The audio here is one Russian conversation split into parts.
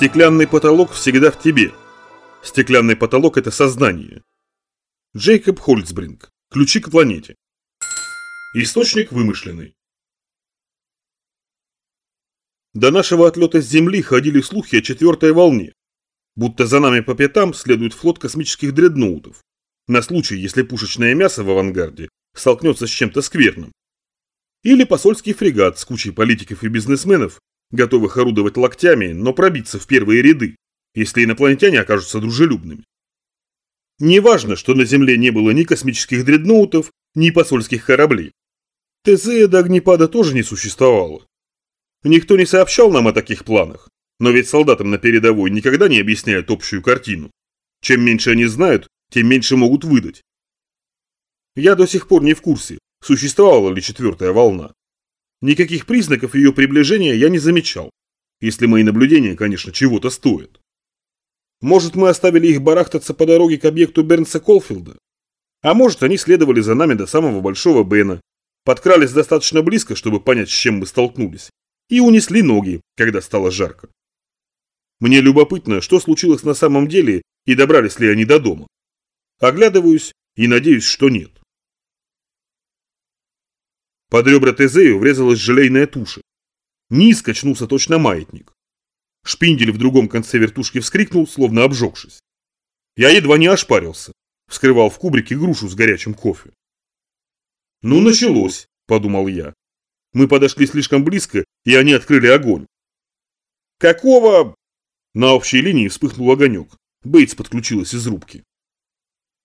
Стеклянный потолок всегда в тебе. Стеклянный потолок – это сознание. Джейкоб Хольцбринг. Ключи к планете. Источник вымышленный. До нашего отлета с Земли ходили слухи о четвертой волне, будто за нами по пятам следует флот космических дредноутов, на случай, если пушечное мясо в авангарде столкнется с чем-то скверным. Или посольский фрегат с кучей политиков и бизнесменов, готовых орудовать локтями, но пробиться в первые ряды, если инопланетяне окажутся дружелюбными. Неважно, что на Земле не было ни космических дредноутов, ни посольских кораблей. Тезея до огнепада тоже не существовало. Никто не сообщал нам о таких планах, но ведь солдатам на передовой никогда не объясняют общую картину. Чем меньше они знают, тем меньше могут выдать. Я до сих пор не в курсе, существовала ли четвертая волна. Никаких признаков ее приближения я не замечал, если мои наблюдения, конечно, чего-то стоят. Может, мы оставили их барахтаться по дороге к объекту Бернса Колфилда? А может, они следовали за нами до самого Большого Бена, подкрались достаточно близко, чтобы понять, с чем мы столкнулись, и унесли ноги, когда стало жарко. Мне любопытно, что случилось на самом деле и добрались ли они до дома. Оглядываюсь и надеюсь, что нет. Под ребра Тезею врезалась желейная туша. Низ качнулся точно маятник. Шпиндель в другом конце вертушки вскрикнул, словно обжегшись. Я едва не ошпарился. Вскрывал в кубрике грушу с горячим кофе. «Ну, началось», – подумал я. Мы подошли слишком близко, и они открыли огонь. «Какого?» На общей линии вспыхнул огонек. Бейтс подключилась из рубки.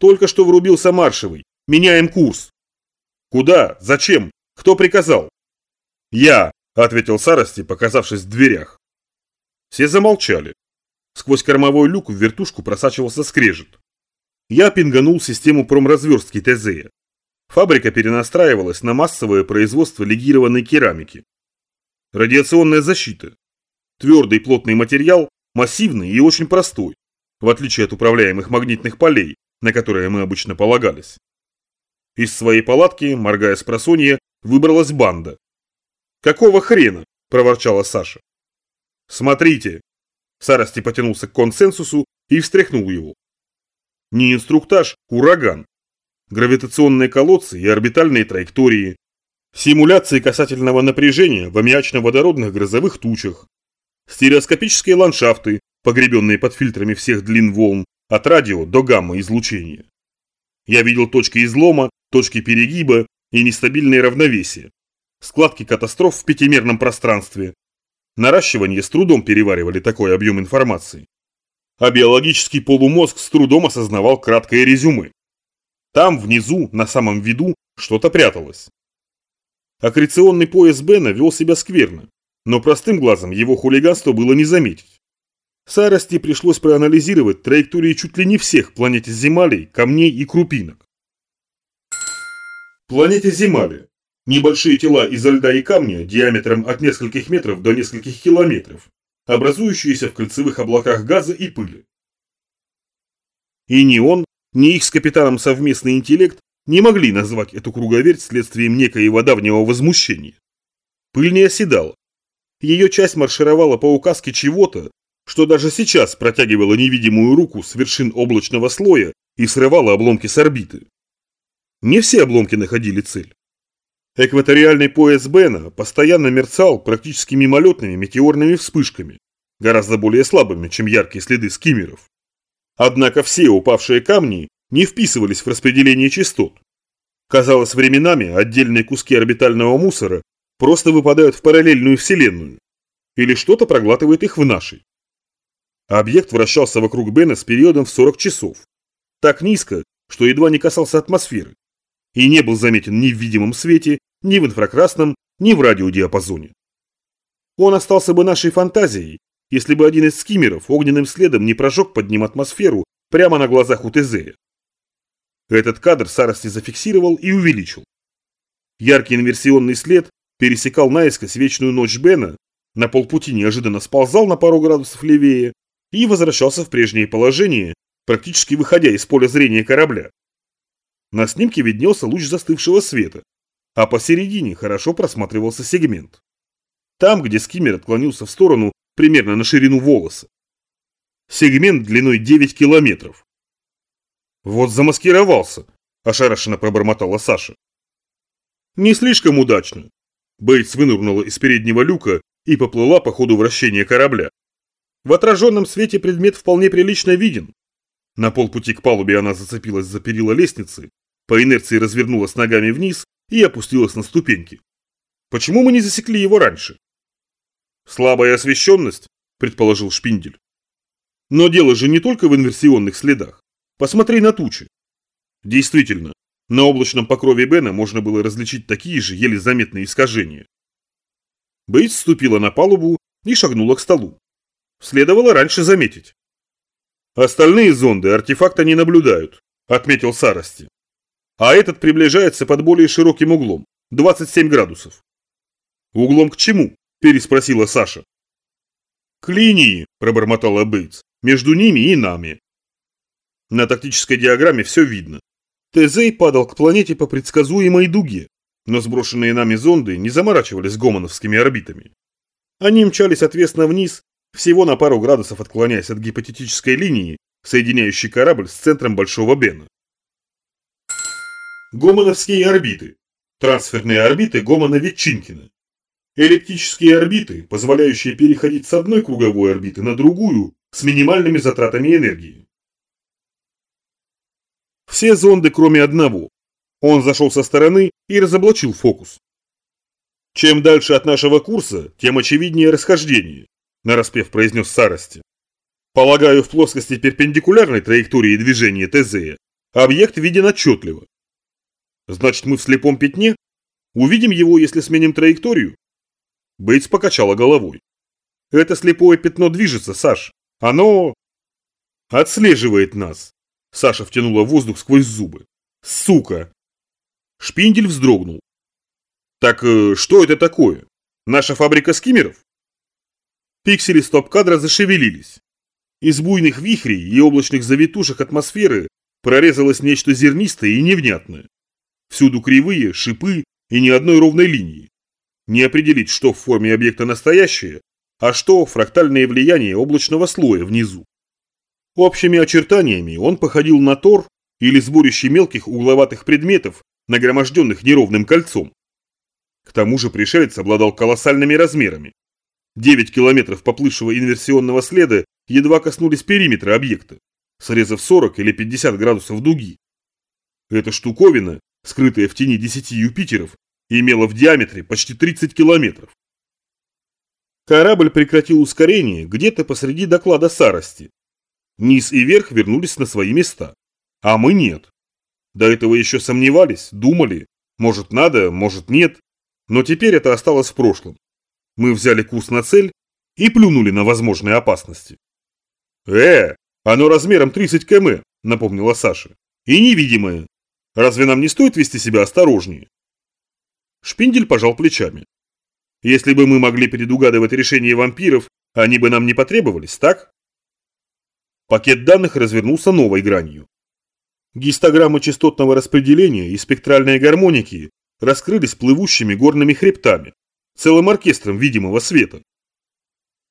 «Только что врубился маршевый. Меняем курс». «Куда? Зачем? Кто приказал?» «Я», — ответил Сарости, показавшись в дверях. Все замолчали. Сквозь кормовой люк в вертушку просачивался скрежет. Я пинганул систему промразверстки ТЗ. Фабрика перенастраивалась на массовое производство легированной керамики. Радиационная защита. Твердый плотный материал, массивный и очень простой, в отличие от управляемых магнитных полей, на которые мы обычно полагались. Из своей палатки, моргая с просонья, выбралась банда. «Какого хрена?» – проворчала Саша. «Смотрите!» Сарости потянулся к консенсусу и встряхнул его. Не инструктаж, ураган. Гравитационные колодцы и орбитальные траектории. Симуляции касательного напряжения в аммиачно-водородных грозовых тучах. Стереоскопические ландшафты, погребенные под фильтрами всех длин волн, от радио до гамма-излучения. Я видел точки излома, точки перегиба и нестабильные равновесия. Складки катастроф в пятимерном пространстве. Наращивание с трудом переваривали такой объем информации. А биологический полумозг с трудом осознавал краткое резюме. Там, внизу, на самом виду, что-то пряталось. Аккреционный пояс Бена вел себя скверно, но простым глазом его хулиганство было не заметить. Сарости пришлось проанализировать траектории чуть ли не всех планете Земалей, камней и крупинок. Планете Земали. Небольшие тела изо льда и камня диаметром от нескольких метров до нескольких километров, образующиеся в кольцевых облаках газа и пыли. И ни он, ни их с капитаном совместный интеллект не могли назвать эту круговерть следствием некоего давнего возмущения. Пыль не оседала. Ее часть маршировала по указке чего-то, что даже сейчас протягивала невидимую руку с вершин облачного слоя и срывала обломки с орбиты. Не все обломки находили цель. Экваториальный пояс Бена постоянно мерцал практически мимолетными метеорными вспышками, гораздо более слабыми, чем яркие следы скиммеров. Однако все упавшие камни не вписывались в распределение частот. Казалось, временами отдельные куски орбитального мусора просто выпадают в параллельную вселенную, или что-то проглатывает их в нашей. Объект вращался вокруг Бена с периодом в 40 часов. Так низко, что едва не касался атмосферы. И не был заметен ни в видимом свете, ни в инфракрасном, ни в радиодиапазоне. Он остался бы нашей фантазией, если бы один из скиммеров огненным следом не прожег под ним атмосферу прямо на глазах у Тезея. Этот кадр Сарости зафиксировал и увеличил. Яркий инверсионный след пересекал наискось вечную ночь Бена, на полпути неожиданно сползал на пару градусов левее и возвращался в прежнее положение, практически выходя из поля зрения корабля. На снимке виднелся луч застывшего света, а посередине хорошо просматривался сегмент. Там, где скиммер отклонился в сторону примерно на ширину волоса, Сегмент длиной 9 километров. Вот замаскировался, ошарашенно пробормотала Саша. Не слишком удачно. Бейтс вынырнула из переднего люка и поплыла по ходу вращения корабля. В отраженном свете предмет вполне прилично виден. На полпути к палубе она зацепилась за перила лестницы, по инерции развернулась ногами вниз и опустилась на ступеньки. Почему мы не засекли его раньше? Слабая освещенность, предположил Шпиндель. Но дело же не только в инверсионных следах. Посмотри на тучи. Действительно, на облачном покрове Бена можно было различить такие же еле заметные искажения. Бейтс ступила на палубу и шагнула к столу. Следовало раньше заметить. Остальные зонды артефакта не наблюдают, отметил Сарости. А этот приближается под более широким углом, 27 градусов. Углом к чему? переспросила Саша. К линии, пробормотала Бейтс, между ними и нами. На тактической диаграмме все видно. Тезей падал к планете по предсказуемой дуге, но сброшенные нами зонды не заморачивались гомоновскими орбитами. Они мчались отвесно вниз, всего на пару градусов отклоняясь от гипотетической линии, соединяющей корабль с центром Большого Бена. Гомоновские орбиты. Трансферные орбиты Гомона-Ветчинкина. Эллиптические орбиты, позволяющие переходить с одной круговой орбиты на другую с минимальными затратами энергии. Все зонды, кроме одного. Он зашел со стороны и разоблачил фокус. Чем дальше от нашего курса, тем очевиднее расхождение, нараспев произнес Сарости. Полагаю, в плоскости перпендикулярной траектории движения Тезея объект виден отчетливо. Значит, мы в слепом пятне? Увидим его, если сменим траекторию? Бейтс покачала головой. Это слепое пятно движется, Саш. Оно... Отслеживает нас. Саша втянула воздух сквозь зубы. Сука! Шпиндель вздрогнул. Так э, что это такое? Наша фабрика скиммеров? Пиксели стоп-кадра зашевелились. Из буйных вихрей и облачных завитушек атмосферы прорезалось нечто зернистое и невнятное. Всюду кривые, шипы и ни одной ровной линии. Не определить, что в форме объекта настоящее, а что фрактальное влияние облачного слоя внизу. Общими очертаниями он походил на тор или сборище мелких угловатых предметов, нагроможденных неровным кольцом. К тому же пришелец обладал колоссальными размерами. 9 километров поплывшего инверсионного следа едва коснулись периметра объекта, срезав 40 или 50 градусов дуги. Эта штуковина, скрытая в тени 10 Юпитеров, имела в диаметре почти 30 километров. Корабль прекратил ускорение где-то посреди доклада Сарости. Низ и верх вернулись на свои места, а мы нет. До этого еще сомневались, думали, может надо, может нет, но теперь это осталось в прошлом. Мы взяли курс на цель и плюнули на возможные опасности. «Э, оно размером 30 км», — напомнила Саша. «И невидимое. Разве нам не стоит вести себя осторожнее?» Шпиндель пожал плечами. «Если бы мы могли предугадывать решение вампиров, они бы нам не потребовались, так?» Пакет данных развернулся новой гранью. Гистограммы частотного распределения и спектральные гармоники раскрылись плывущими горными хребтами, целым оркестром видимого света.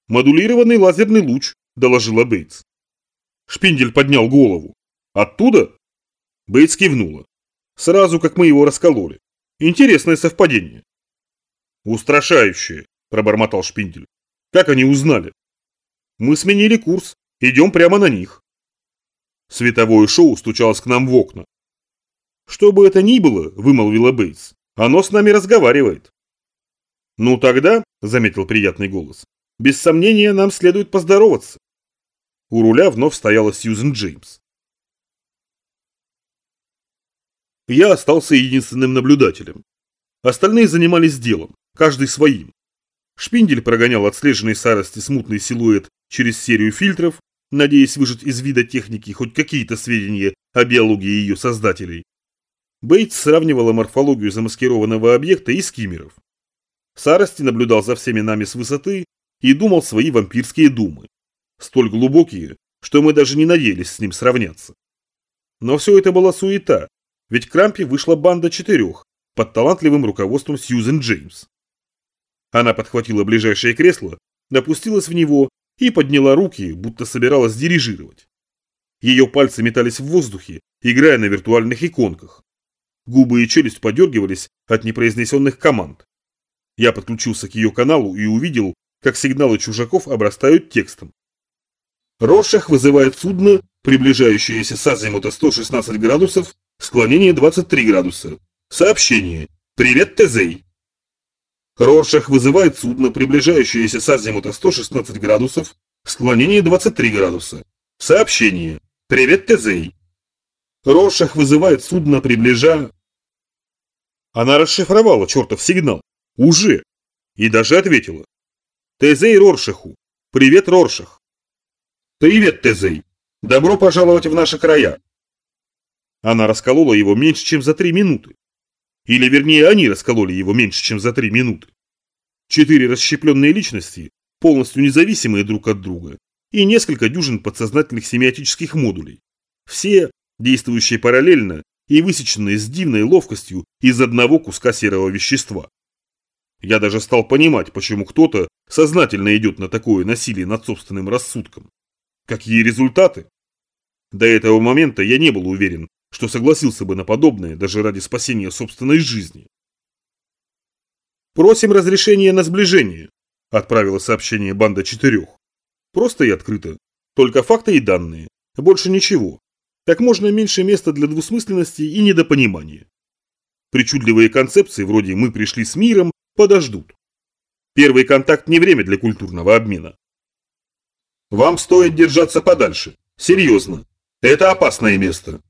«Модулированный лазерный луч», – доложила Бейтс. Шпиндель поднял голову. «Оттуда?» Бейтс кивнула. «Сразу, как мы его раскололи. Интересное совпадение». «Устрашающее», – пробормотал Шпиндель. «Как они узнали?» «Мы сменили курс. Идем прямо на них». Световое шоу стучалось к нам в окна. «Что бы это ни было», – вымолвила Бейтс, – «оно с нами разговаривает». «Ну тогда», – заметил приятный голос, – «без сомнения нам следует поздороваться». У руля вновь стояла Сьюзен Джеймс. Я остался единственным наблюдателем. Остальные занимались делом, каждый своим. Шпиндель прогонял отслеженный сарости смутный силуэт через серию фильтров, надеясь выжать из вида техники хоть какие-то сведения о биологии ее создателей. Бейтс сравнивала морфологию замаскированного объекта и скиммеров. Сарости наблюдал за всеми нами с высоты и думал свои вампирские думы. Столь глубокие, что мы даже не надеялись с ним сравняться. Но все это была суета, ведь к Крампе вышла банда четырех под талантливым руководством Сьюзен Джеймс. Она подхватила ближайшее кресло, опустилась в него и подняла руки, будто собиралась дирижировать. Ее пальцы метались в воздухе, играя на виртуальных иконках. Губы и челюсть подергивались от непроизнесенных команд. Я подключился к ее каналу и увидел, как сигналы чужаков обрастают текстом. Рошах вызывает судно, приближающееся с азимута 116 градусов, склонение 23 градуса. Сообщение. Привет, Тезей. Роршах вызывает судно, приближающееся с азимута 116 градусов, склонение 23 градуса. Сообщение. Привет, Тезей. Роршах вызывает судно, приближа... Она расшифровала чертов сигнал. Уже. И даже ответила. Тезей Роршаху. Привет, Роршах. Привет, Тезей. Добро пожаловать в наши края. Она расколола его меньше, чем за три минуты. Или вернее, они раскололи его меньше, чем за три минуты. Четыре расщепленные личности, полностью независимые друг от друга, и несколько дюжин подсознательных семиотических модулей. Все, действующие параллельно и высеченные с дивной ловкостью из одного куска серого вещества. Я даже стал понимать, почему кто-то сознательно идет на такое насилие над собственным рассудком. Какие результаты? До этого момента я не был уверен, что согласился бы на подобное даже ради спасения собственной жизни. «Просим разрешения на сближение», – отправила сообщение банда четырех. Просто и открыто. Только факты и данные. Больше ничего. Как можно меньше места для двусмысленности и недопонимания. Причудливые концепции вроде «мы пришли с миром» подождут. Первый контакт не время для культурного обмена. Вам стоит держаться подальше. Серьезно. Это опасное место.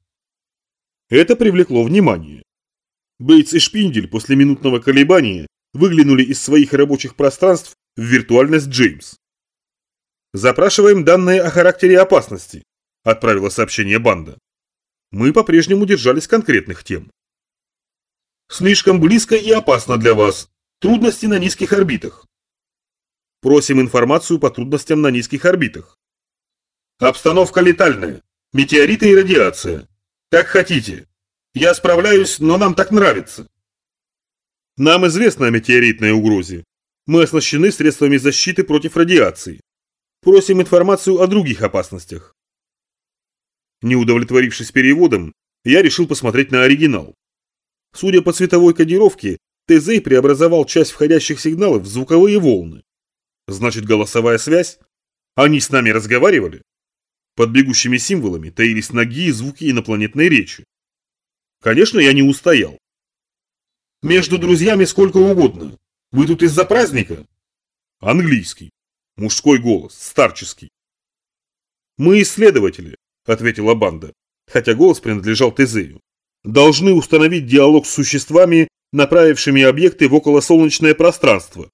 Это привлекло внимание. Бейтс и Шпиндель после минутного колебания выглянули из своих рабочих пространств в виртуальность Джеймс. «Запрашиваем данные о характере опасности», – отправила сообщение банда. Мы по-прежнему держались конкретных тем. «Слишком близко и опасно для вас. Трудности на низких орбитах». Просим информацию по трудностям на низких орбитах. Обстановка летальная. Метеориты и радиация. Как хотите. Я справляюсь, но нам так нравится. Нам известно о метеоритной угрозе. Мы оснащены средствами защиты против радиации. Просим информацию о других опасностях. Не удовлетворившись переводом, я решил посмотреть на оригинал. Судя по цветовой кодировке, ТЗ преобразовал часть входящих сигналов в звуковые волны. Значит, голосовая связь? Они с нами разговаривали? Под бегущими символами таились ноги и звуки инопланетной речи. Конечно, я не устоял. Между друзьями сколько угодно. Вы тут из-за праздника? Английский. Мужской голос, старческий. Мы исследователи, ответила банда, хотя голос принадлежал Тезею. Должны установить диалог с существами, направившими объекты в околосолнечное пространство.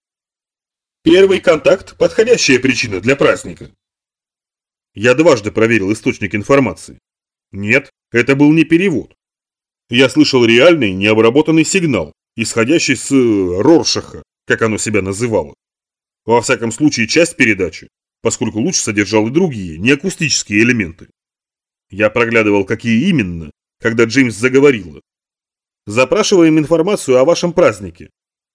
Первый контакт – подходящая причина для праздника. Я дважды проверил источник информации. Нет, это был не перевод. Я слышал реальный, необработанный сигнал, исходящий с э, Роршаха, как оно себя называло. Во всяком случае, часть передачи, поскольку луч содержал и другие, неакустические элементы. Я проглядывал, какие именно, когда Джеймс заговорила. Запрашиваем информацию о вашем празднике.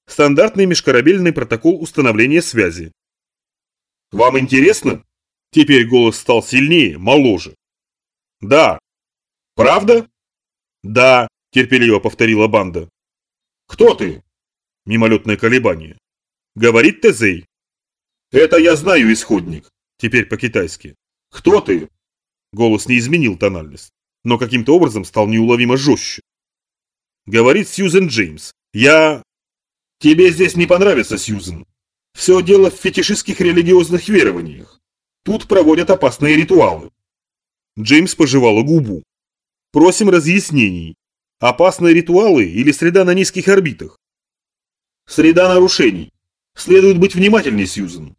Стандартный межкорабельный протокол установления связи. Вам интересно? Теперь голос стал сильнее, моложе. Да. Правда? Да, терпеливо повторила банда. Кто ты? Мимолетное колебание. Говорит Тезей. Это я знаю, исходник. Теперь по-китайски. Кто ты? Голос не изменил тональность, но каким-то образом стал неуловимо жестче. Говорит Сьюзен Джеймс. Я... Тебе здесь не понравится, Сьюзен. Все дело в фетишистских религиозных верованиях. Тут проводят опасные ритуалы. Джеймс пожевала губу. Просим разъяснений. Опасные ритуалы или среда на низких орбитах? Среда нарушений. Следует быть внимательней, Сьюзен.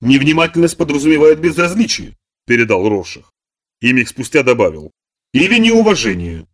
Невнимательность подразумевает безразличие, передал Рошах. И миг спустя добавил. Или неуважение.